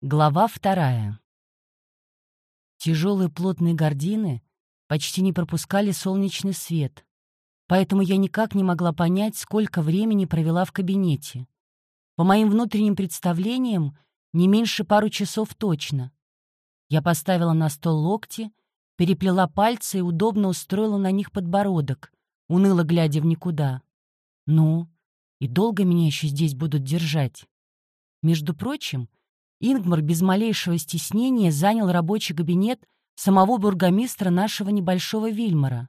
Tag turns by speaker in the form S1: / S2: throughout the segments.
S1: Глава вторая. Тяжелые плотные гардины почти не пропускали солнечный свет, поэтому я никак не могла понять, сколько времени провела в кабинете. По моим внутренним представлениям, не меньше пару часов точно. Я поставила на стол локти, переплела пальцы и удобно устроила на них подбородок, уныло глядя в никуда. Ну, и долго меня еще здесь будут держать? Между прочим, Ингмар без малейшего стеснения занял рабочий кабинет самого бургомистра нашего небольшого Вильмара.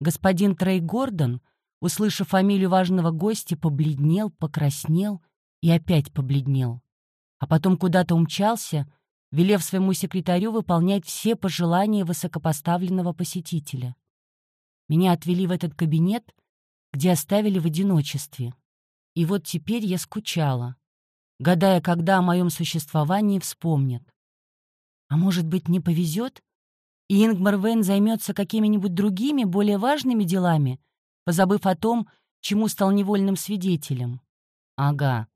S1: Господин Трей Гордон, услышав фамилию важного гостя, побледнел, покраснел и опять побледнел. А потом куда-то умчался, велев своему секретарю выполнять все пожелания высокопоставленного посетителя. Меня отвели в этот кабинет, где оставили в одиночестве. И вот теперь я скучала гадая, когда о моем существовании вспомнят. А может быть, не повезет, и Ингмар Вен займется какими-нибудь другими, более важными делами, позабыв о том, чему стал невольным свидетелем. «Ага,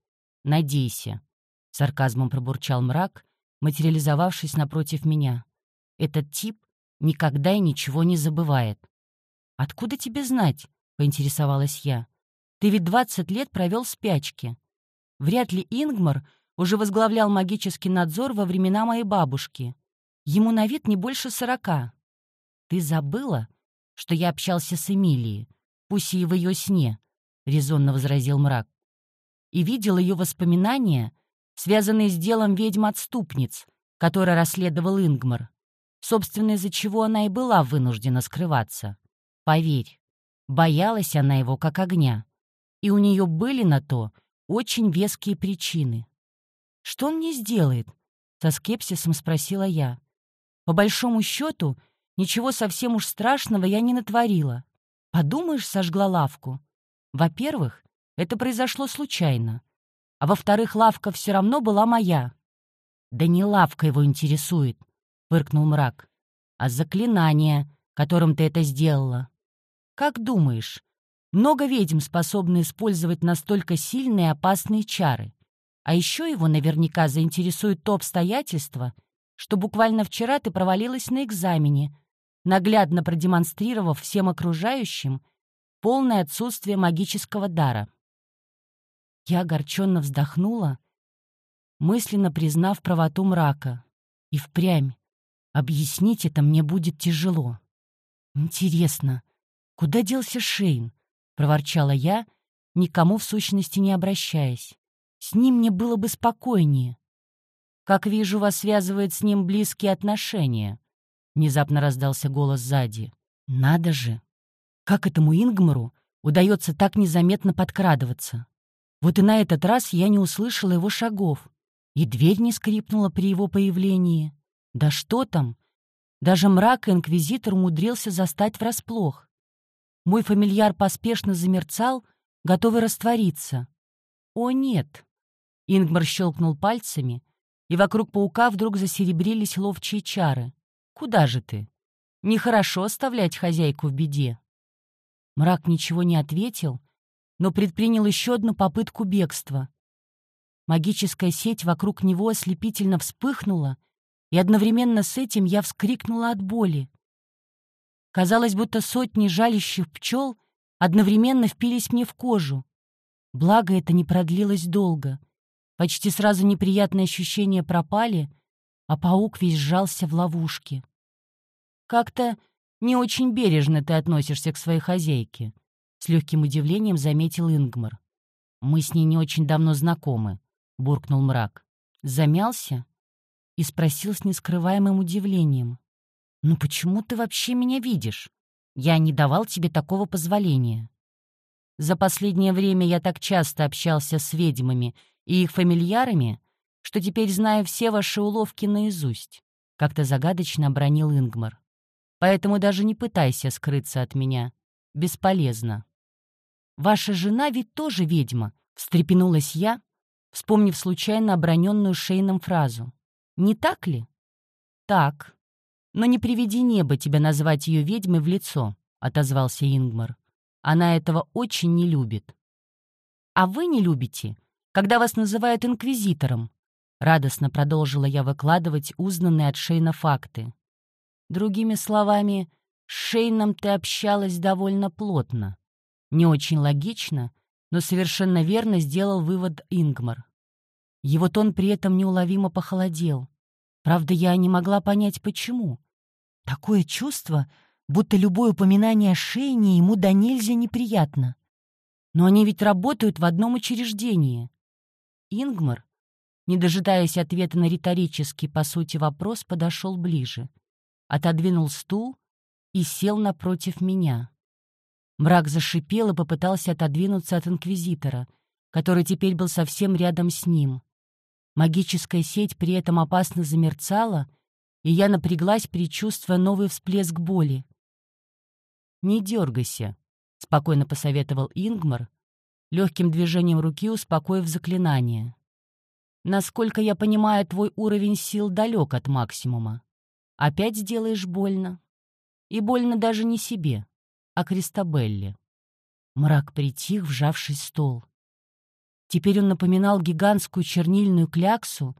S1: надейся», — сарказмом пробурчал мрак, материализовавшись напротив меня. «Этот тип никогда и ничего не забывает». «Откуда тебе знать?» — поинтересовалась я. «Ты ведь двадцать лет провел в спячке. Вряд ли Ингмар уже возглавлял магический надзор во времена моей бабушки. Ему на вид не больше сорока. Ты забыла, что я общался с Эмилией, пусть и в ее сне, — резонно возразил мрак. И видел ее воспоминания, связанные с делом ведьм-отступниц, которое расследовал Ингмар, собственно, из-за чего она и была вынуждена скрываться. Поверь, боялась она его как огня, и у нее были на то очень веские причины. «Что он мне сделает?» — со скепсисом спросила я. «По большому счету, ничего совсем уж страшного я не натворила. Подумаешь, сожгла лавку. Во-первых, это произошло случайно. А во-вторых, лавка все равно была моя». «Да не лавка его интересует», — выркнул мрак, «а заклинание, которым ты это сделала. Как думаешь, много ведьм способны использовать настолько сильные и опасные чары. А еще его наверняка заинтересует то обстоятельство, что буквально вчера ты провалилась на экзамене, наглядно продемонстрировав всем окружающим полное отсутствие магического дара. Я огорченно вздохнула, мысленно признав правоту мрака. И впрямь, объяснить это мне будет тяжело. Интересно, куда делся Шейн? — проворчала я, никому в сущности не обращаясь. «С ним мне было бы спокойнее». «Как вижу, вас связывает с ним близкие отношения», — внезапно раздался голос сзади. «Надо же! Как этому Ингмару удается так незаметно подкрадываться? Вот и на этот раз я не услышала его шагов, и дверь не скрипнула при его появлении. Да что там! Даже мрак инквизитор умудрился застать врасплох. Мой фамильяр поспешно замерцал, готовый раствориться. «О, нет!» Ингмар щелкнул пальцами, и вокруг паука вдруг засеребрились ловчие чары. «Куда же ты? Нехорошо оставлять хозяйку в беде». Мрак ничего не ответил, но предпринял еще одну попытку бегства. Магическая сеть вокруг него ослепительно вспыхнула, и одновременно с этим я вскрикнула от боли. Казалось, будто сотни жалящих пчел одновременно впились мне в кожу. Благо, это не продлилось долго. Почти сразу неприятные ощущения пропали, а паук весь сжался в ловушке. «Как-то не очень бережно ты относишься к своей хозяйке», — с легким удивлением заметил Ингмар. «Мы с ней не очень давно знакомы», — буркнул мрак. Замялся и спросил с нескрываемым удивлением. «Ну почему ты вообще меня видишь? Я не давал тебе такого позволения». За последнее время я так часто общался с ведьмами и их фамильярами, что теперь знаю все ваши уловки наизусть», — как-то загадочно обронил Ингмар. «Поэтому даже не пытайся скрыться от меня. Бесполезно». «Ваша жена ведь тоже ведьма», — встрепенулась я, вспомнив случайно оброненную Шейном фразу. «Не так ли?» «Так», «Но не приведи небо тебя назвать ее ведьмой в лицо», — отозвался Ингмар. «Она этого очень не любит». «А вы не любите, когда вас называют инквизитором», — Радостно продолжила я выкладывать узнанные от Шейна факты. Другими словами, с Шейном ты общалась довольно плотно. Не очень логично, но совершенно верно сделал вывод Ингмар. Его тон при этом неуловимо похолодел. Правда, я не могла понять, почему. Такое чувство, будто любое упоминание о Шейне ему до нельзя неприятно. Но они ведь работают в одном учреждении. Ингмар, не дожидаясь ответа на риторический, по сути, вопрос, подошел ближе, отодвинул стул и сел напротив меня. Мрак зашипел и попытался отодвинуться от инквизитора, который теперь был совсем рядом с ним. Магическая сеть при этом опасно замерцала, и я напряглась, предчувствуя новый всплеск боли. «Не дергайся», — спокойно посоветовал Ингмар, легким движением руки успокоив заклинание. «Насколько я понимаю, твой уровень сил далек от максимума. Опять сделаешь больно. И больно даже не себе, а Кристабелле». Мрак притих, вжавшись в стол. Теперь он напоминал гигантскую чернильную кляксу,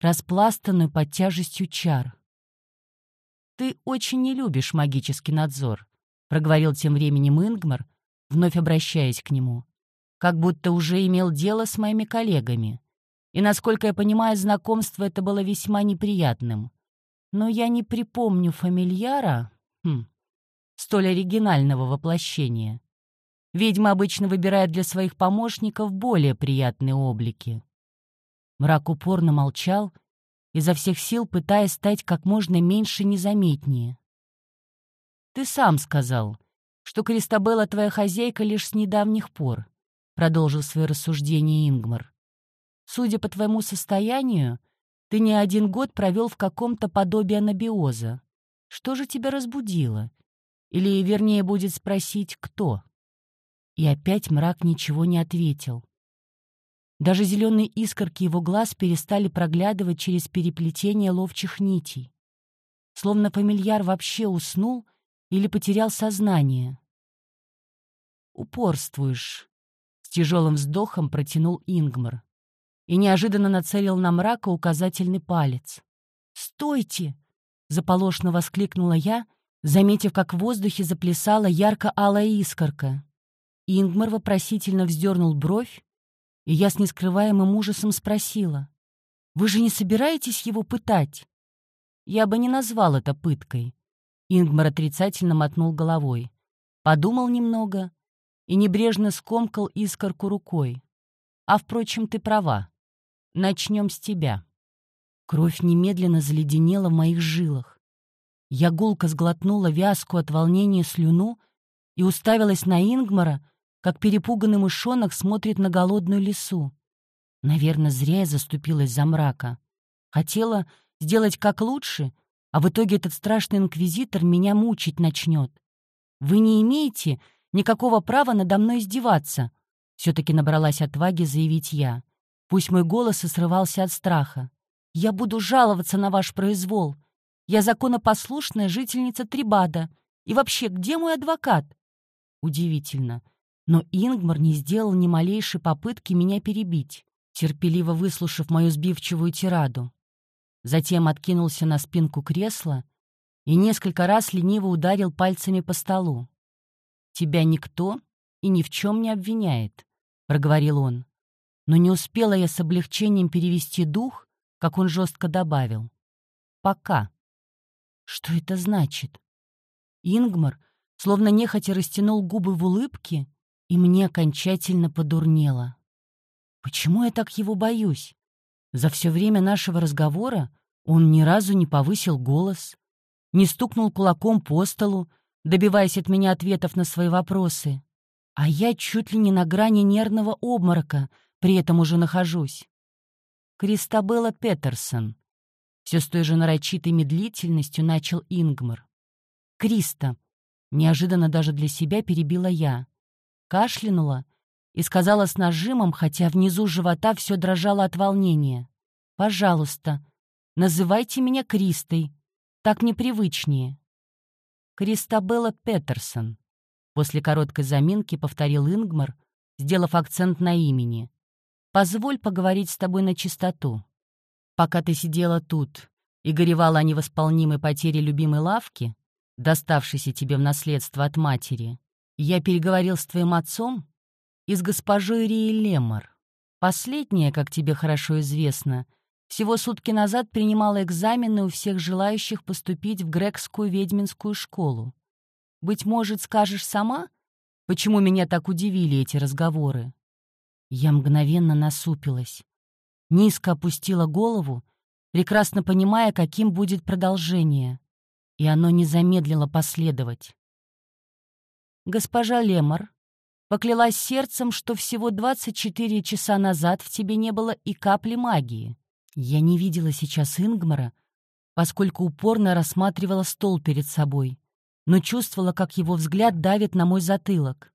S1: распластанную под тяжестью чар. «Ты очень не любишь магический надзор», — проговорил тем временем Ингмар, вновь обращаясь к нему, как будто уже имел дело с моими коллегами. И, насколько я понимаю, знакомство это было весьма неприятным. Но я не припомню фамильяра, хм, столь оригинального воплощения. Ведьма обычно выбирает для своих помощников более приятные облики. Мрак упорно молчал, изо всех сил пытаясь стать как можно меньше незаметнее. «Ты сам сказал, что Кристабелла твоя хозяйка лишь с недавних пор», — продолжил свое рассуждение Ингмар. «Судя по твоему состоянию, ты не один год провел в каком-то подобии анабиоза. Что же тебя разбудило? Или, вернее, будет спросить, кто?» И опять мрак ничего не ответил. Даже зеленые искорки его глаз перестали проглядывать через переплетение ловчих нитей. Словно фамильяр вообще уснул или потерял сознание. «Упорствуешь», — с тяжелым вздохом протянул Ингмар и неожиданно нацелил на мрака указательный палец. «Стойте!» — заполошно воскликнула я, заметив, как в воздухе заплясала ярко-алая искорка. Ингмар вопросительно вздернул бровь, и я с нескрываемым ужасом спросила. «Вы же не собираетесь его пытать?» «Я бы не назвал это пыткой», Ингмар отрицательно мотнул головой. Подумал немного и небрежно скомкал искорку рукой. «А, впрочем, ты права. Начнем с тебя». Кровь немедленно заледенела в моих жилах. Я гулко сглотнула вязку от волнения слюну и уставилась на Ингмара, как перепуганный мышонок смотрит на голодную лису. Наверное, зря я заступилась за мрака. Хотела сделать как лучше — а в итоге этот страшный инквизитор меня мучить начнет. Вы не имеете никакого права надо мной издеваться, все-таки набралась отваги заявить я. Пусть мой голос и срывался от страха. Я буду жаловаться на ваш произвол. Я законопослушная жительница Трибада. И вообще, где мой адвокат? Удивительно. Но Ингмар не сделал ни малейшей попытки меня перебить, терпеливо выслушав мою сбивчивую тираду. Затем откинулся на спинку кресла и несколько раз лениво ударил пальцами по столу. «Тебя никто и ни в чем не обвиняет», — проговорил он. Но не успела я с облегчением перевести дух, как он жестко добавил. «Пока». Что это значит? Ингмар словно нехотя растянул губы в улыбке, и мне окончательно подурнело. Почему я так его боюсь? За все время нашего разговора он ни разу не повысил голос, не стукнул кулаком по столу, добиваясь от меня ответов на свои вопросы. А я чуть ли не на грани нервного обморока при этом уже нахожусь. Кристабелла Петерсон. Все с той же нарочитой медлительностью начал Ингмар. Криста. Неожиданно даже для себя перебила я. Кашлянула и сказала с нажимом, хотя внизу живота все дрожало от волнения. «Пожалуйста, называйте меня Кристой. Так непривычнее». «Кристабелла Петерсон», — после короткой заминки повторил Ингмар, сделав акцент на имени. «Позволь поговорить с тобой на чистоту. Пока ты сидела тут и горевала о невосполнимой потере любимой лавки, доставшейся тебе в наследство от матери, я переговорил с твоим отцом и с госпожой Рии Лемор. Последняя, как тебе хорошо известно, всего сутки назад принимала экзамены у всех желающих поступить в грекскую ведьминскую школу. Быть может, скажешь сама, почему меня так удивили эти разговоры? Я мгновенно насупилась, низко опустила голову, прекрасно понимая, каким будет продолжение, и оно не замедлило последовать. Госпожа Лемор поклялась сердцем, что всего 24 часа назад в тебе не было и капли магии. Я не видела сейчас Ингмара, поскольку упорно рассматривала стол перед собой, но чувствовала, как его взгляд давит на мой затылок.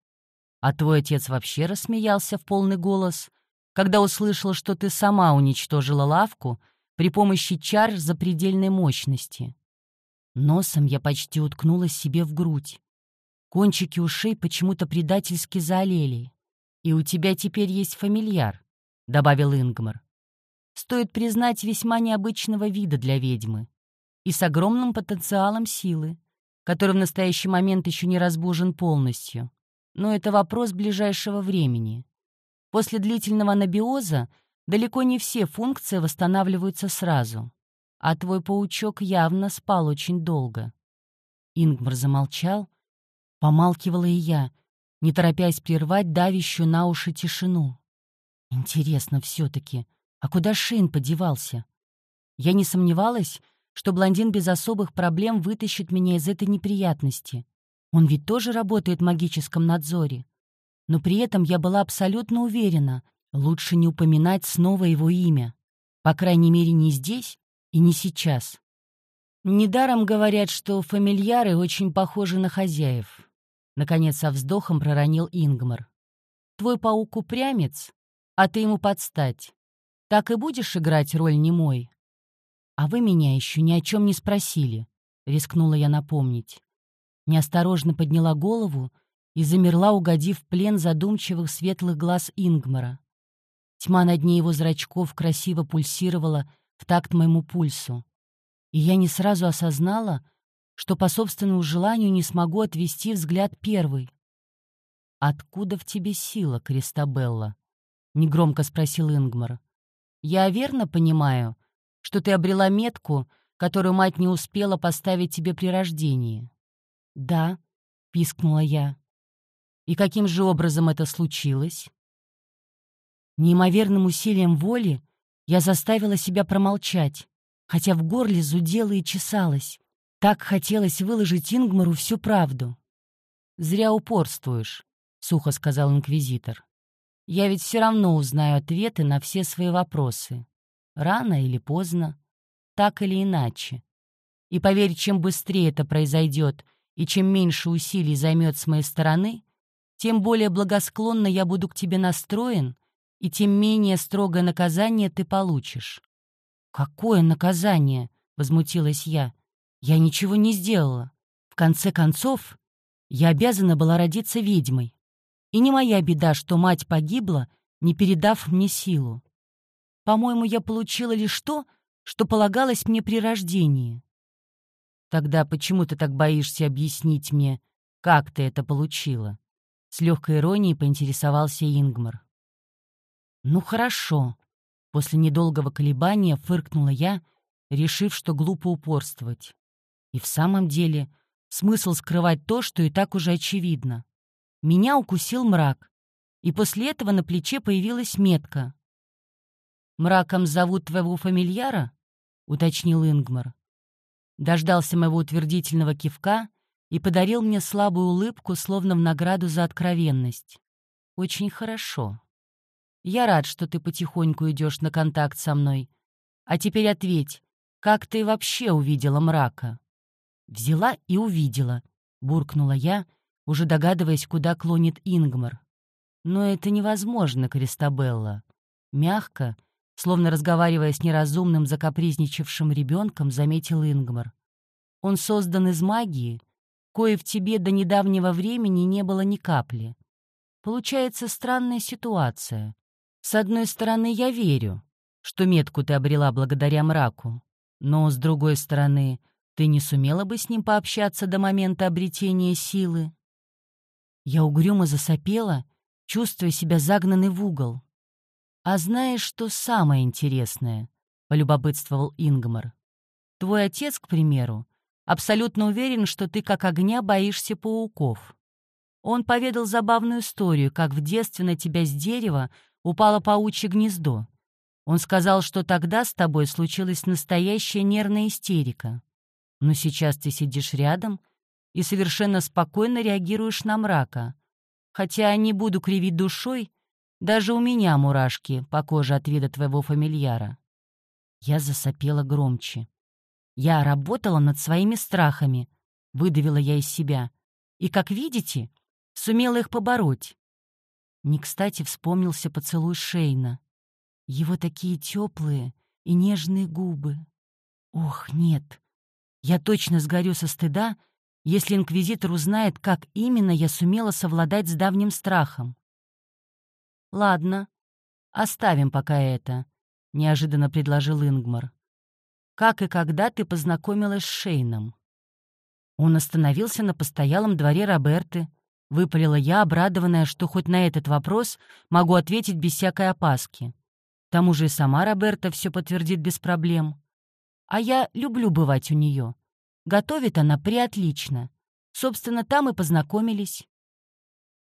S1: А твой отец вообще рассмеялся в полный голос, когда услышал, что ты сама уничтожила лавку при помощи чар запредельной мощности. Носом я почти уткнулась себе в грудь. Кончики ушей почему-то предательски заолели. «И у тебя теперь есть фамильяр», — добавил Ингмар. «Стоит признать весьма необычного вида для ведьмы и с огромным потенциалом силы, который в настоящий момент еще не разбужен полностью. Но это вопрос ближайшего времени. После длительного анабиоза далеко не все функции восстанавливаются сразу. А твой паучок явно спал очень долго. Ингмар замолчал, помалкивала и я, не торопясь прервать давящую на уши тишину. Интересно все-таки, а куда Шейн подевался? Я не сомневалась, что блондин без особых проблем вытащит меня из этой неприятности. Он ведь тоже работает в магическом надзоре. Но при этом я была абсолютно уверена, лучше не упоминать снова его имя. По крайней мере, не здесь и не сейчас. Недаром говорят, что фамильяры очень похожи на хозяев. Наконец, со вздохом проронил Ингмар. Твой паук-упрямец, а ты ему подстать. Так и будешь играть роль немой? А вы меня еще ни о чем не спросили, рискнула я напомнить неосторожно подняла голову и замерла, угодив в плен задумчивых светлых глаз Ингмара. Тьма на дне его зрачков красиво пульсировала в такт моему пульсу. И я не сразу осознала, что по собственному желанию не смогу отвести взгляд первый. «Откуда в тебе сила, Кристабелла?» — негромко спросил Ингмар. «Я верно понимаю, что ты обрела метку, которую мать не успела поставить тебе при рождении?» «Да», — пискнула я. «И каким же образом это случилось?» Неимоверным усилием воли я заставила себя промолчать, хотя в горле зудело и чесалось. Так хотелось выложить Ингмару всю правду. «Зря упорствуешь», — сухо сказал инквизитор. «Я ведь все равно узнаю ответы на все свои вопросы. Рано или поздно, так или иначе. И поверь, чем быстрее это произойдет, и чем меньше усилий займет с моей стороны, тем более благосклонно я буду к тебе настроен, и тем менее строгое наказание ты получишь». «Какое наказание?» — возмутилась я. «Я ничего не сделала. В конце концов, я обязана была родиться ведьмой. И не моя беда, что мать погибла, не передав мне силу. По-моему, я получила лишь то, что полагалось мне при рождении. Тогда почему ты так боишься объяснить мне, как ты это получила? С легкой иронией поинтересовался Ингмар. Ну хорошо. После недолгого колебания фыркнула я, решив, что глупо упорствовать. И в самом деле, смысл скрывать то, что и так уже очевидно. Меня укусил мрак, и после этого на плече появилась метка. «Мраком зовут твоего фамильяра?» — уточнил Ингмар дождался моего утвердительного кивка и подарил мне слабую улыбку, словно в награду за откровенность. «Очень хорошо. Я рад, что ты потихоньку идешь на контакт со мной. А теперь ответь, как ты вообще увидела мрака?» «Взяла и увидела», — буркнула я, уже догадываясь, куда клонит Ингмар. «Но это невозможно, Кристабелла». Мягко, Словно разговаривая с неразумным, закапризничавшим ребенком, заметил Ингмар. «Он создан из магии, кое в тебе до недавнего времени не было ни капли. Получается странная ситуация. С одной стороны, я верю, что метку ты обрела благодаря мраку. Но, с другой стороны, ты не сумела бы с ним пообщаться до момента обретения силы. Я угрюмо засопела, чувствуя себя загнанной в угол. «А знаешь, что самое интересное?» — полюбопытствовал Ингмар. «Твой отец, к примеру, абсолютно уверен, что ты как огня боишься пауков. Он поведал забавную историю, как в детстве на тебя с дерева упало паучье гнездо. Он сказал, что тогда с тобой случилась настоящая нервная истерика. Но сейчас ты сидишь рядом и совершенно спокойно реагируешь на мрака. Хотя не буду кривить душой, даже у меня мурашки по коже от вида твоего фамильяра. Я засопела громче. Я работала над своими страхами, выдавила я из себя. И, как видите, сумела их побороть. Не кстати вспомнился поцелуй Шейна. Его такие теплые и нежные губы. Ох, нет. Я точно сгорю со стыда, если инквизитор узнает, как именно я сумела совладать с давним страхом. «Ладно, оставим пока это», — неожиданно предложил Ингмар. «Как и когда ты познакомилась с Шейном?» Он остановился на постоялом дворе Роберты, — выпалила я, обрадованная, что хоть на этот вопрос могу ответить без всякой опаски. К тому же и сама Роберта все подтвердит без проблем. А я люблю бывать у нее. Готовит она приотлично. Собственно, там и познакомились.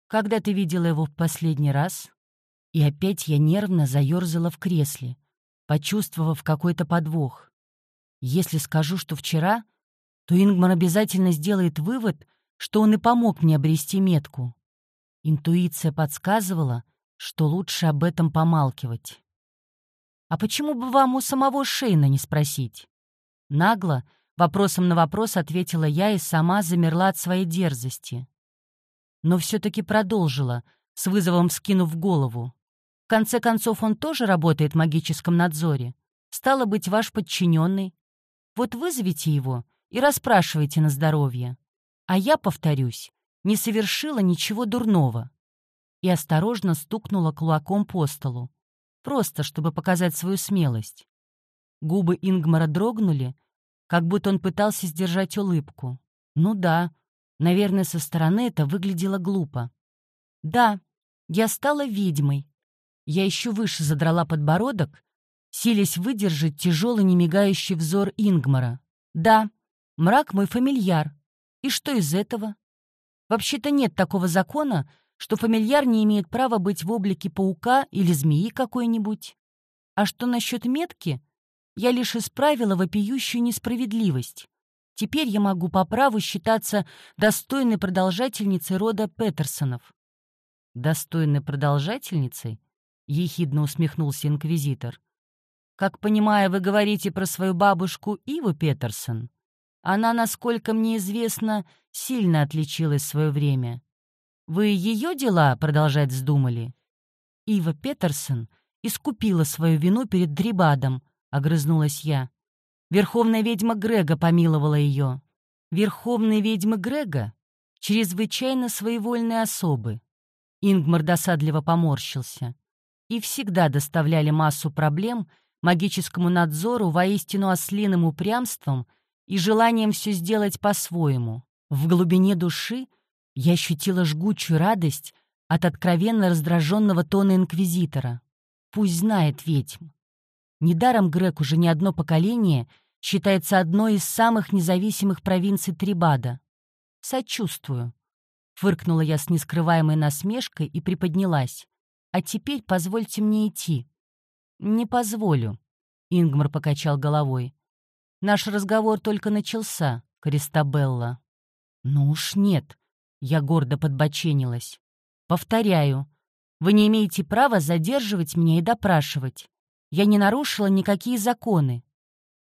S1: Когда ты видела его в последний раз? И опять я нервно заерзала в кресле, почувствовав какой-то подвох. Если скажу, что вчера, то Ингмар обязательно сделает вывод, что он и помог мне обрести метку. Интуиция подсказывала, что лучше об этом помалкивать. «А почему бы вам у самого Шейна не спросить?» Нагло, вопросом на вопрос ответила я и сама замерла от своей дерзости. Но все-таки продолжила, с вызовом скинув голову. В конце концов, он тоже работает в магическом надзоре. Стало быть, ваш подчиненный. Вот вызовите его и расспрашивайте на здоровье. А я, повторюсь, не совершила ничего дурного. И осторожно стукнула кулаком по столу просто чтобы показать свою смелость. Губы Ингмара дрогнули, как будто он пытался сдержать улыбку. Ну да, наверное, со стороны это выглядело глупо. Да, я стала ведьмой. Я еще выше задрала подбородок, силясь выдержать тяжелый немигающий взор Ингмара. Да, мрак мой фамильяр. И что из этого? Вообще-то нет такого закона, что фамильяр не имеет права быть в облике паука или змеи какой-нибудь. А что насчет метки? Я лишь исправила вопиющую несправедливость. Теперь я могу по праву считаться достойной продолжательницей рода Петерсонов. «Достойной продолжательницей?» — ехидно усмехнулся инквизитор. «Как понимаю, вы говорите про свою бабушку Иву Петерсон. Она, насколько мне известно, сильно отличилась в свое время. Вы ее дела продолжать вздумали?» Ива Петерсон искупила свою вину перед Дрибадом, огрызнулась я. Верховная ведьма Грега помиловала ее. Верховные ведьмы Грега — чрезвычайно своевольные особы. Ингмар досадливо поморщился. И всегда доставляли массу проблем магическому надзору воистину ослиным упрямством и желанием все сделать по-своему. В глубине души я ощутила жгучую радость от откровенно раздраженного тона инквизитора. Пусть знает ведьм. Недаром Грек уже не одно поколение считается одной из самых независимых провинций Трибада. Сочувствую. Фыркнула я с нескрываемой насмешкой и приподнялась. А теперь позвольте мне идти. Не позволю. Ингмар покачал головой. Наш разговор только начался, Кристабелла. Ну уж нет. Я гордо подбоченилась. «Повторяю, вы не имеете права задерживать меня и допрашивать. Я не нарушила никакие законы».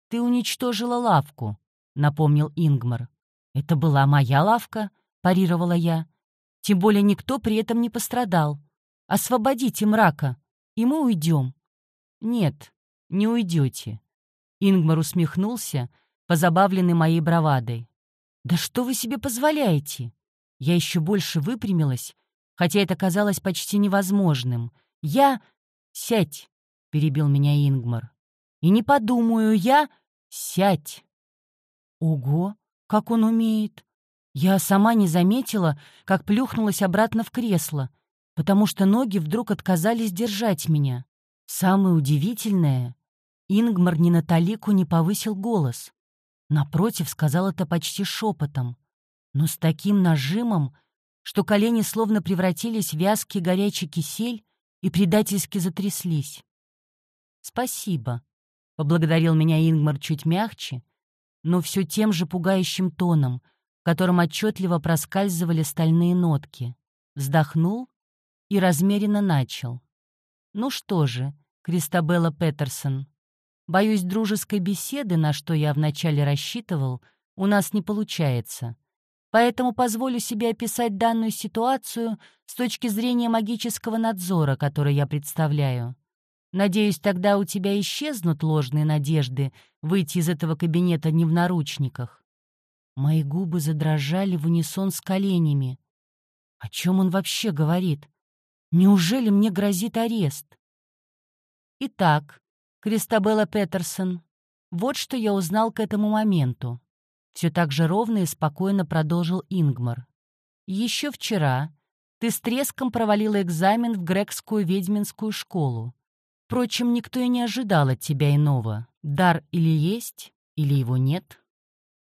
S1: «Ты уничтожила лавку», — напомнил Ингмар. «Это была моя лавка», — парировала я. «Тем более никто при этом не пострадал. Освободите мрака, и мы уйдем». «Нет, не уйдете». Ингмар усмехнулся, позабавленный моей бравадой. «Да что вы себе позволяете? Я еще больше выпрямилась, хотя это казалось почти невозможным. Я... Сядь. — перебил меня Ингмар. «И не подумаю я... Сядь!» Ого, как он умеет! Я сама не заметила, как плюхнулась обратно в кресло, потому что ноги вдруг отказались держать меня. Самое удивительное, Ингмар ни на талику не повысил голос. Напротив, сказал это почти шепотом, но с таким нажимом, что колени словно превратились в вязкий горячий кисель и предательски затряслись. «Спасибо», — поблагодарил меня Ингмар чуть мягче, но все тем же пугающим тоном, в котором отчетливо проскальзывали стальные нотки. Вздохнул и размеренно начал. «Ну что же, Кристабелла Петерсон, боюсь, дружеской беседы, на что я вначале рассчитывал, у нас не получается. Поэтому позволю себе описать данную ситуацию с точки зрения магического надзора, который я представляю. Надеюсь, тогда у тебя исчезнут ложные надежды выйти из этого кабинета не в наручниках. Мои губы задрожали в унисон с коленями. О чем он вообще говорит? Неужели мне грозит арест? Итак, Кристабелла Петерсон, вот что я узнал к этому моменту. Все так же ровно и спокойно продолжил Ингмар. Еще вчера ты с треском провалила экзамен в грекскую ведьминскую школу. Впрочем, никто и не ожидал от тебя иного. Дар или есть, или его нет.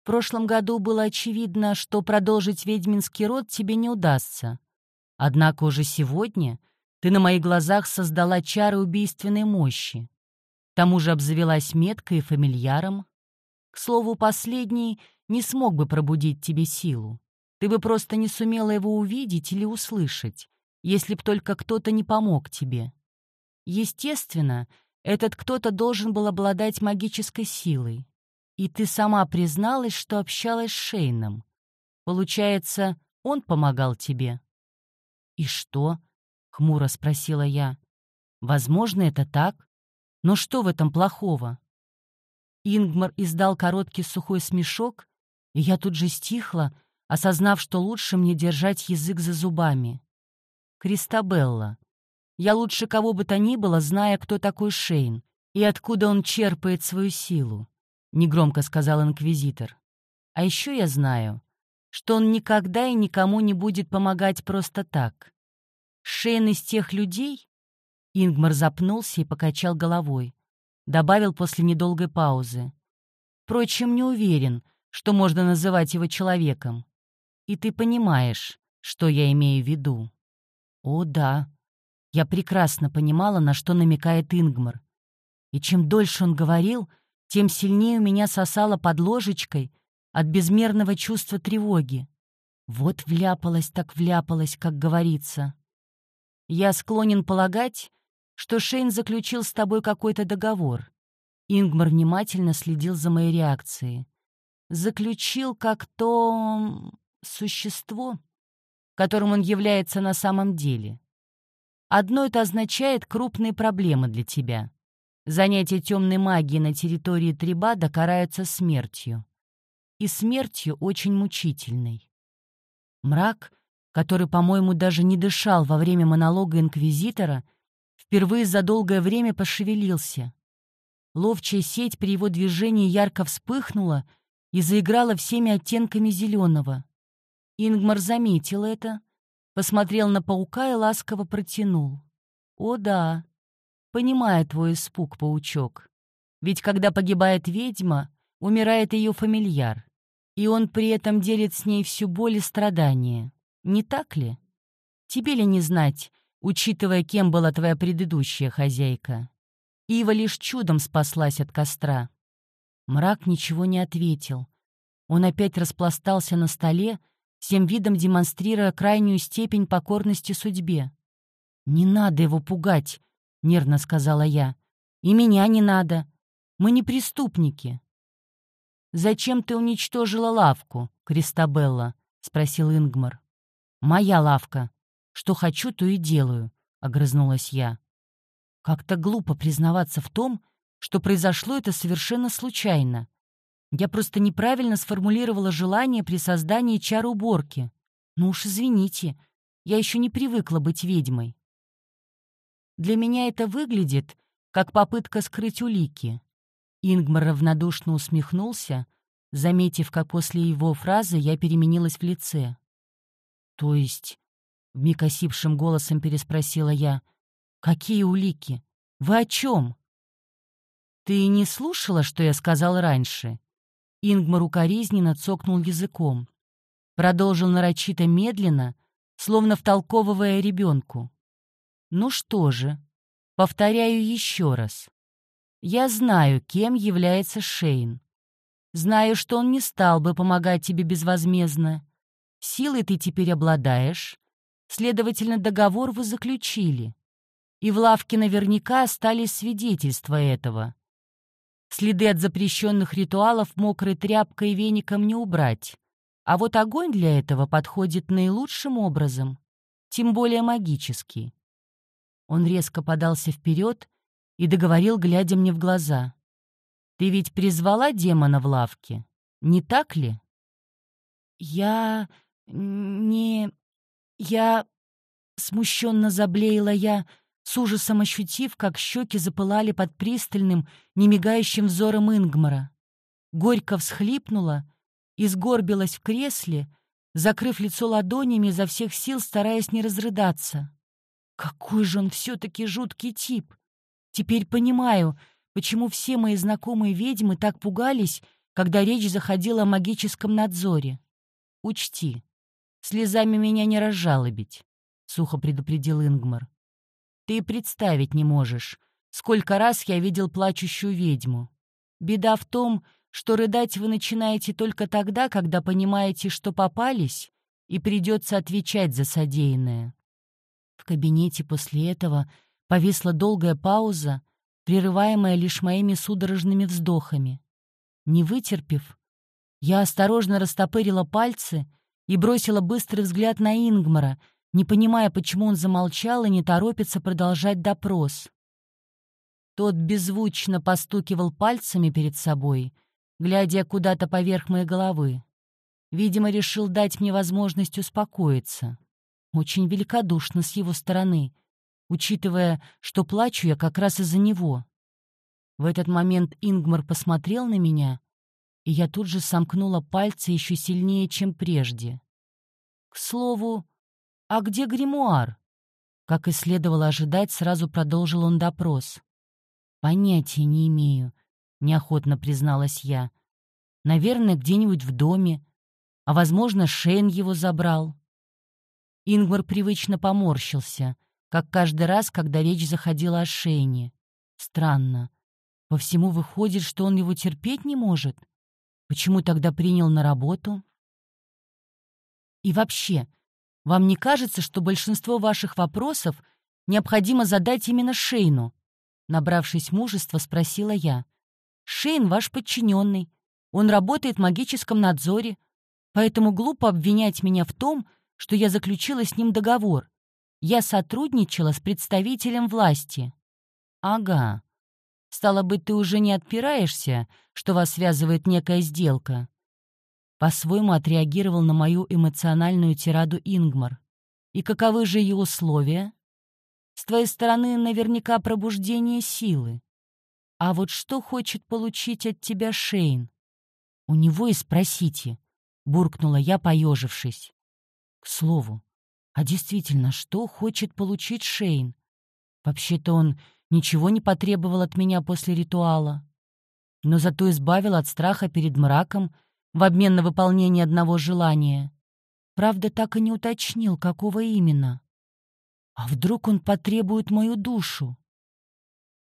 S1: В прошлом году было очевидно, что продолжить ведьминский род тебе не удастся. Однако уже сегодня ты на моих глазах создала чары убийственной мощи. К тому же обзавелась меткой и фамильяром. К слову, последний не смог бы пробудить тебе силу. Ты бы просто не сумела его увидеть или услышать, если б только кто-то не помог тебе. Естественно, этот кто-то должен был обладать магической силой. И ты сама призналась, что общалась с Шейном. Получается, он помогал тебе. «И что?» — хмуро спросила я. «Возможно, это так. Но что в этом плохого?» Ингмар издал короткий сухой смешок, и я тут же стихла, осознав, что лучше мне держать язык за зубами. «Кристабелла, я лучше кого бы то ни было, зная, кто такой Шейн и откуда он черпает свою силу», — негромко сказал инквизитор. «А еще я знаю, что он никогда и никому не будет помогать просто так. Шейн из тех людей...» Ингмар запнулся и покачал головой. Добавил после недолгой паузы. «Впрочем, не уверен, что можно называть его человеком. И ты понимаешь, что я имею в виду». «О, да», я прекрасно понимала, на что намекает Ингмар. И чем дольше он говорил, тем сильнее у меня сосало под ложечкой от безмерного чувства тревоги. Вот вляпалась так вляпалась, как говорится. Я склонен полагать, что Шейн заключил с тобой какой-то договор. Ингмар внимательно следил за моей реакцией. Заключил как то существо, которым он является на самом деле. Одно это означает крупные проблемы для тебя. Занятия темной магией на территории Трибада караются смертью. И смертью очень мучительной. Мрак, который, по-моему, даже не дышал во время монолога Инквизитора, впервые за долгое время пошевелился. Ловчая сеть при его движении ярко вспыхнула и заиграла всеми оттенками зеленого. Ингмар заметил это — посмотрел на паука и ласково протянул. «О да, понимаю твой испуг, паучок. Ведь когда погибает ведьма, умирает ее фамильяр, и он при этом делит с ней всю боль и страдания. Не так ли? Тебе ли не знать, учитывая, кем была твоя предыдущая хозяйка? Ива лишь чудом спаслась от костра». Мрак ничего не ответил. Он опять распластался на столе, всем видом демонстрируя крайнюю степень покорности судьбе. «Не надо его пугать», — нервно сказала я. «И меня не надо. Мы не преступники». «Зачем ты уничтожила лавку, Кристабелла?» — спросил Ингмар. «Моя лавка. Что хочу, то и делаю», — огрызнулась я. Как-то глупо признаваться в том, что произошло это совершенно случайно. Я просто неправильно сформулировала желание при создании чар уборки. Ну уж извините, я еще не привыкла быть ведьмой. Для меня это выглядит, как попытка скрыть улики. Ингмар равнодушно усмехнулся, заметив, как после его фразы я переменилась в лице. «То есть...» — вмиг осипшим голосом переспросила я. «Какие улики? Вы о чем?» «Ты не слушала, что я сказал раньше?» Ингмар укоризненно цокнул языком. Продолжил нарочито медленно, словно втолковывая ребенку. «Ну что же, повторяю еще раз. Я знаю, кем является Шейн. Знаю, что он не стал бы помогать тебе безвозмездно. Силой ты теперь обладаешь. Следовательно, договор вы заключили. И в лавке наверняка остались свидетельства этого. Следы от запрещенных ритуалов мокрой тряпкой и веником не убрать. А вот огонь для этого подходит наилучшим образом, тем более магический. Он резко подался вперед и договорил, глядя мне в глаза. «Ты ведь призвала демона в лавке, не так ли?» «Я... не... я...» Смущенно заблеяла я, с ужасом ощутив, как щеки запылали под пристальным, немигающим взором Ингмара. Горько всхлипнула и сгорбилась в кресле, закрыв лицо ладонями изо всех сил, стараясь не разрыдаться. Какой же он все-таки жуткий тип! Теперь понимаю, почему все мои знакомые ведьмы так пугались, когда речь заходила о магическом надзоре. Учти, слезами меня не разжалобить, — сухо предупредил Ингмар. Ты представить не можешь, сколько раз я видел плачущую ведьму. Беда в том, что рыдать вы начинаете только тогда, когда понимаете, что попались, и придется отвечать за содеянное. В кабинете после этого повисла долгая пауза, прерываемая лишь моими судорожными вздохами. Не вытерпев, я осторожно растопырила пальцы и бросила быстрый взгляд на Ингмара, не понимая, почему он замолчал и не торопится продолжать допрос. Тот беззвучно постукивал пальцами перед собой, глядя куда-то поверх моей головы. Видимо, решил дать мне возможность успокоиться. Очень великодушно с его стороны, учитывая, что плачу я как раз из-за него. В этот момент Ингмар посмотрел на меня, и я тут же сомкнула пальцы еще сильнее, чем прежде. К слову, «А где гримуар?» Как и следовало ожидать, сразу продолжил он допрос. «Понятия не имею», — неохотно призналась я. «Наверное, где-нибудь в доме. А, возможно, Шейн его забрал». Ингмар привычно поморщился, как каждый раз, когда речь заходила о Шейне. Странно. По всему выходит, что он его терпеть не может. Почему тогда принял на работу? И вообще, вам не кажется, что большинство ваших вопросов необходимо задать именно Шейну?» Набравшись мужества, спросила я. «Шейн ваш подчиненный. Он работает в магическом надзоре, поэтому глупо обвинять меня в том, что я заключила с ним договор. Я сотрудничала с представителем власти». «Ага. Стало быть, ты уже не отпираешься, что вас связывает некая сделка?» По-своему отреагировал на мою эмоциональную тираду Ингмар. И каковы же ее условия? С твоей стороны наверняка пробуждение силы. А вот что хочет получить от тебя Шейн? У него и спросите, — буркнула я, поежившись. К слову, а действительно, что хочет получить Шейн? Вообще-то он ничего не потребовал от меня после ритуала. Но зато избавил от страха перед мраком в обмен на выполнение одного желания. Правда, так и не уточнил, какого именно. А вдруг он потребует мою душу?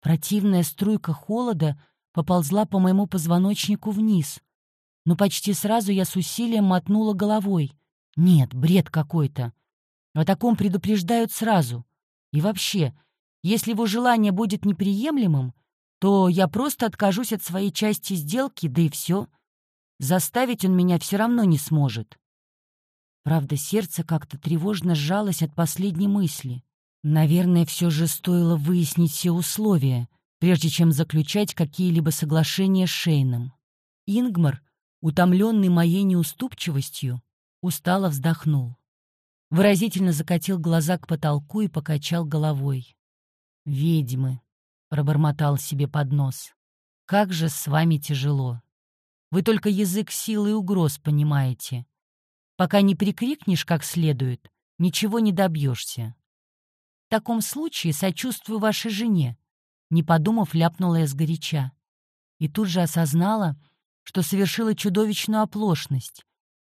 S1: Противная струйка холода поползла по моему позвоночнику вниз, но почти сразу я с усилием мотнула головой. Нет, бред какой-то. О таком предупреждают сразу. И вообще, если его желание будет неприемлемым, то я просто откажусь от своей части сделки, да и все — Заставить он меня все равно не сможет. Правда, сердце как-то тревожно сжалось от последней мысли. Наверное, все же стоило выяснить все условия, прежде чем заключать какие-либо соглашения с Шейном. Ингмар, утомленный моей неуступчивостью, устало вздохнул. Выразительно закатил глаза к потолку и покачал головой. «Ведьмы. — пробормотал себе под нос. «Как же с вами тяжело. Вы только язык силы и угроз понимаете. Пока не прикрикнешь как следует, ничего не добьешься. В таком случае сочувствую вашей жене», — не подумав, ляпнула я сгоряча. И тут же осознала, что совершила чудовищную оплошность.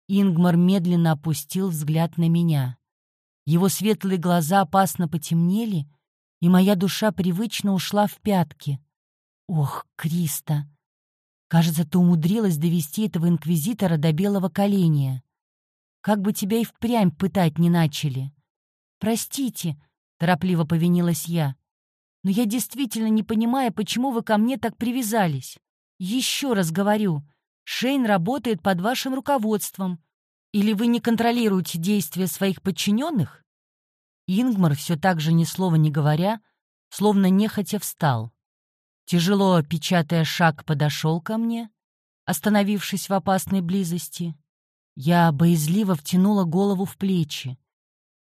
S1: Ингмар медленно опустил взгляд на меня. Его светлые глаза опасно потемнели, и моя душа привычно ушла в пятки. Ох, Криста! Кажется, ты умудрилась довести этого инквизитора до белого коленя. Как бы тебя и впрямь пытать не начали. Простите, — торопливо повинилась я, — но я действительно не понимаю, почему вы ко мне так привязались. Еще раз говорю, Шейн работает под вашим руководством. Или вы не контролируете действия своих подчиненных? Ингмар, все так же ни слова не говоря, словно нехотя встал. Тяжело печатая шаг, подошел ко мне, остановившись в опасной близости. Я боязливо втянула голову в плечи.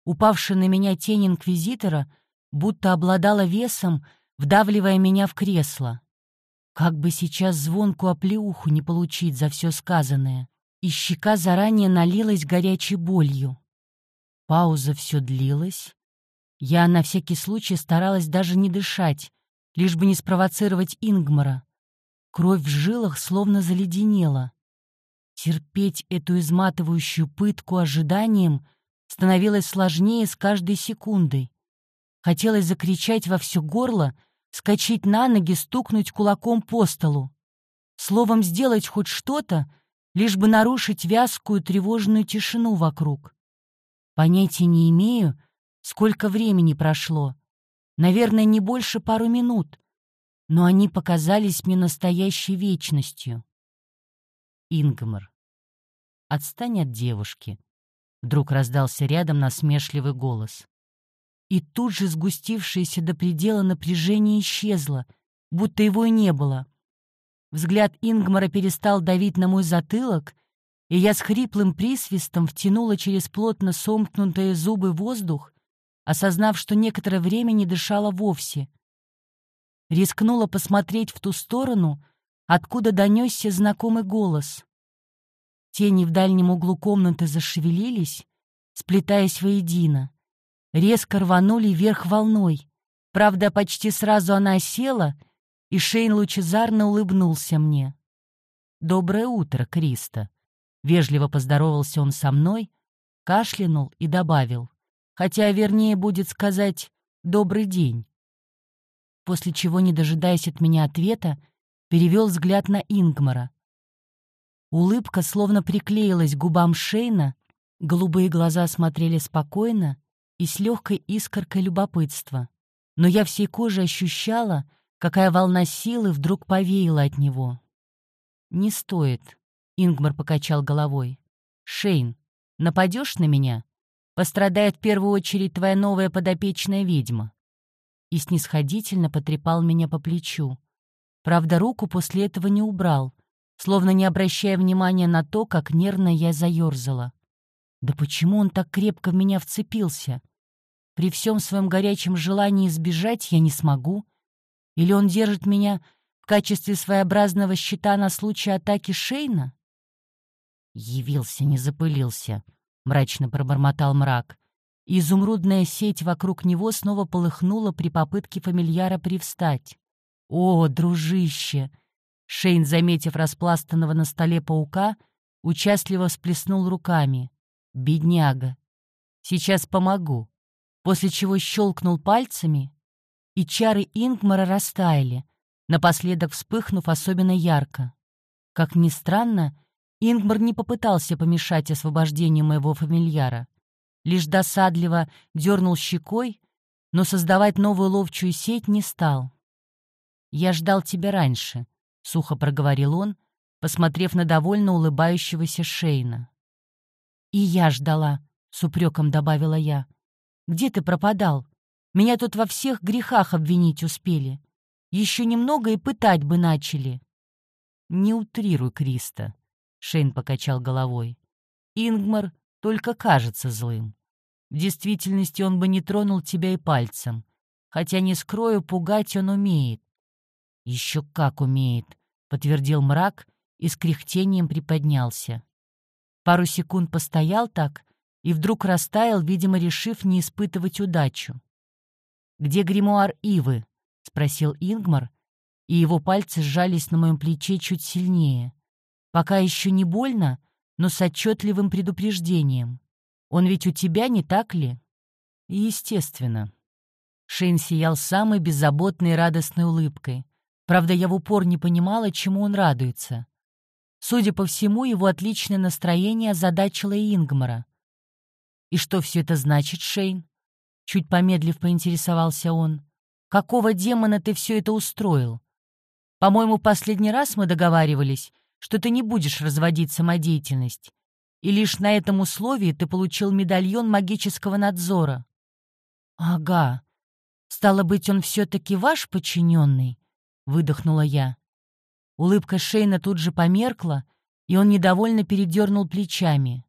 S1: Упавшая на меня тень инквизитора будто обладала весом, вдавливая меня в кресло. Как бы сейчас звонку оплеуху не получить за все сказанное. И щека заранее налилась горячей болью. Пауза все длилась. Я на всякий случай старалась даже не дышать, лишь бы не спровоцировать Ингмара. Кровь в жилах словно заледенела. Терпеть эту изматывающую пытку ожиданием становилось сложнее с каждой секундой. Хотелось закричать во все горло, скачать на ноги, стукнуть кулаком по столу. Словом, сделать хоть что-то, лишь бы нарушить вязкую тревожную тишину вокруг. Понятия не имею, сколько времени прошло. Наверное, не больше пару минут. Но они показались мне настоящей вечностью. Ингмар. «Отстань от девушки», — вдруг раздался рядом насмешливый голос. И тут же сгустившееся до предела напряжение исчезло, будто его и не было. Взгляд Ингмара перестал давить на мой затылок, и я с хриплым присвистом втянула через плотно сомкнутые зубы воздух, осознав, что некоторое время не дышала вовсе. Рискнула посмотреть в ту сторону, откуда донесся знакомый голос. Тени в дальнем углу комнаты зашевелились, сплетаясь воедино. Резко рванули вверх волной. Правда, почти сразу она села, и Шейн лучезарно улыбнулся мне. «Доброе утро, Криста!» Вежливо поздоровался он со мной, кашлянул и добавил. Хотя, вернее, будет сказать «добрый день». После чего, не дожидаясь от меня ответа, перевел взгляд на Ингмара. Улыбка словно приклеилась к губам Шейна, голубые глаза смотрели спокойно и с легкой искоркой любопытства. Но я всей кожей ощущала, какая волна силы вдруг повеяла от него. «Не стоит», Ингмар покачал головой. «Шейн, нападешь на меня? Пострадает в первую очередь твоя новая подопечная ведьма». И снисходительно потрепал меня по плечу. Правда, руку после этого не убрал, словно не обращая внимания на то, как нервно я заерзала. Да почему он так крепко в меня вцепился? При всем своем горячем желании избежать я не смогу. Или он держит меня в качестве своеобразного щита на случай атаки Шейна? «Явился, не запылился», — мрачно пробормотал мрак. изумрудная сеть вокруг него снова полыхнула при попытке фамильяра привстать. «О, дружище!» Шейн, заметив распластанного на столе паука, участливо всплеснул руками. «Бедняга! Сейчас помогу!» После чего щелкнул пальцами, и чары Ингмара растаяли, напоследок вспыхнув особенно ярко. Как ни странно, Ингмар не попытался помешать освобождению моего фамильяра. Лишь досадливо дернул щекой, но создавать новую ловчую сеть не стал. «Я ждал тебя раньше», — сухо проговорил он, посмотрев на довольно улыбающегося Шейна. «И я ждала», — с упреком добавила я. «Где ты пропадал? Меня тут во всех грехах обвинить успели. Еще немного и пытать бы начали». «Не утрируй, Криста», Шейн покачал головой. Ингмар только кажется злым. В действительности он бы не тронул тебя и пальцем. Хотя, не скрою, пугать он умеет. Еще как умеет, подтвердил мрак и с кряхтением приподнялся. Пару секунд постоял так и вдруг растаял, видимо, решив не испытывать удачу. «Где гримуар Ивы?» — спросил Ингмар, и его пальцы сжались на моем плече чуть сильнее. Пока еще не больно, но с отчетливым предупреждением. Он ведь у тебя, не так ли? Естественно. Шейн сиял самой беззаботной и радостной улыбкой. Правда, я в упор не понимала, чему он радуется. Судя по всему, его отличное настроение озадачило Ингмара. «И что все это значит, Шейн?» Чуть помедлив поинтересовался он. «Какого демона ты все это устроил? По-моему, последний раз мы договаривались, что ты не будешь разводить самодеятельность, и лишь на этом условии ты получил медальон магического надзора». «Ага. Стало быть, он все-таки ваш подчиненный?» — выдохнула я. Улыбка Шейна тут же померкла, и он недовольно передернул плечами.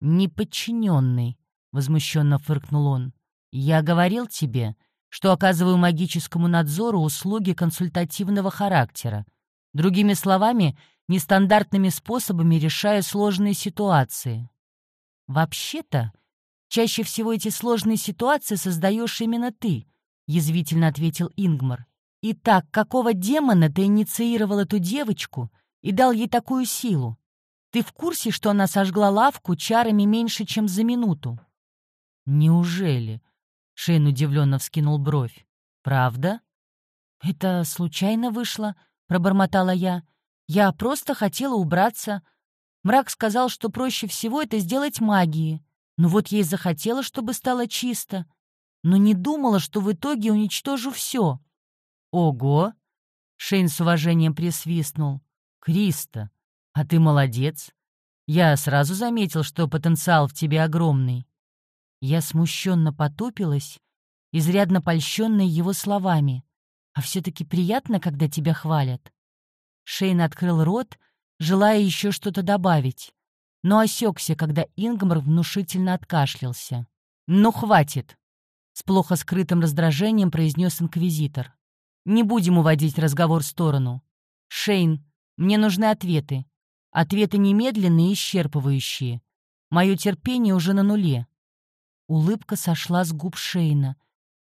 S1: «Неподчиненный», — возмущенно фыркнул он. «Я говорил тебе, что оказываю магическому надзору услуги консультативного характера. Другими словами, нестандартными способами решаю сложные ситуации. Вообще-то, чаще всего эти сложные ситуации создаешь именно ты», — язвительно ответил Ингмар. Итак, какого демона ты инициировал эту девочку и дал ей такую силу? Ты в курсе, что она сожгла лавку чарами меньше, чем за минуту? Неужели? Шейн удивленно вскинул бровь. Правда? Это случайно вышло, пробормотала я. Я просто хотела убраться. Мрак сказал, что проще всего это сделать магией. Но вот ей захотелось, чтобы стало чисто. Но не думала, что в итоге уничтожу все. «Ого!» — Шейн с уважением присвистнул. «Криста, а ты молодец. Я сразу заметил, что потенциал в тебе огромный». Я смущенно потупилась, изрядно польщенная его словами. «А все-таки приятно, когда тебя хвалят». Шейн открыл рот, желая еще что-то добавить, но осекся, когда Ингмар внушительно откашлялся. «Ну, хватит!» — с плохо скрытым раздражением произнес инквизитор. Не будем уводить разговор в сторону. Шейн, мне нужны ответы. Ответы немедленные и исчерпывающие. Мое терпение уже на нуле. Улыбка сошла с губ Шейна.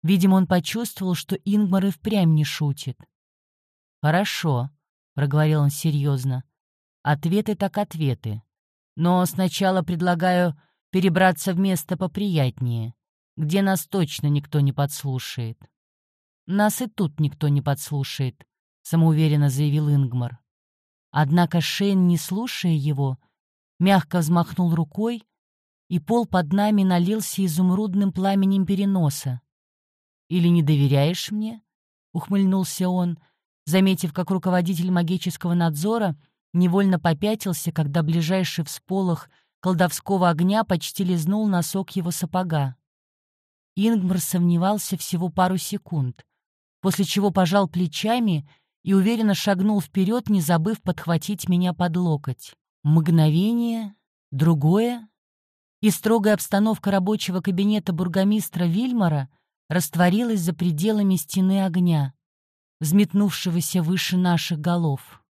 S1: Видимо, он почувствовал, что Ингмар и впрямь не шутит. «Хорошо», — проговорил он серьезно. «Ответы так ответы. Но сначала предлагаю перебраться в место поприятнее, где нас точно никто не подслушает». «Нас и тут никто не подслушает», — самоуверенно заявил Ингмар. Однако Шейн, не слушая его, мягко взмахнул рукой, и пол под нами налился изумрудным пламенем переноса. «Или не доверяешь мне?» — ухмыльнулся он, заметив, как руководитель магического надзора невольно попятился, когда ближайший всполох колдовского огня почти лизнул носок его сапога. Ингмар сомневался всего пару секунд после чего пожал плечами и уверенно шагнул вперед, не забыв подхватить меня под локоть. Мгновение, другое, и строгая обстановка рабочего кабинета бургомистра Вильмара растворилась за пределами стены огня, взметнувшегося выше наших голов.